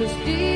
must deep.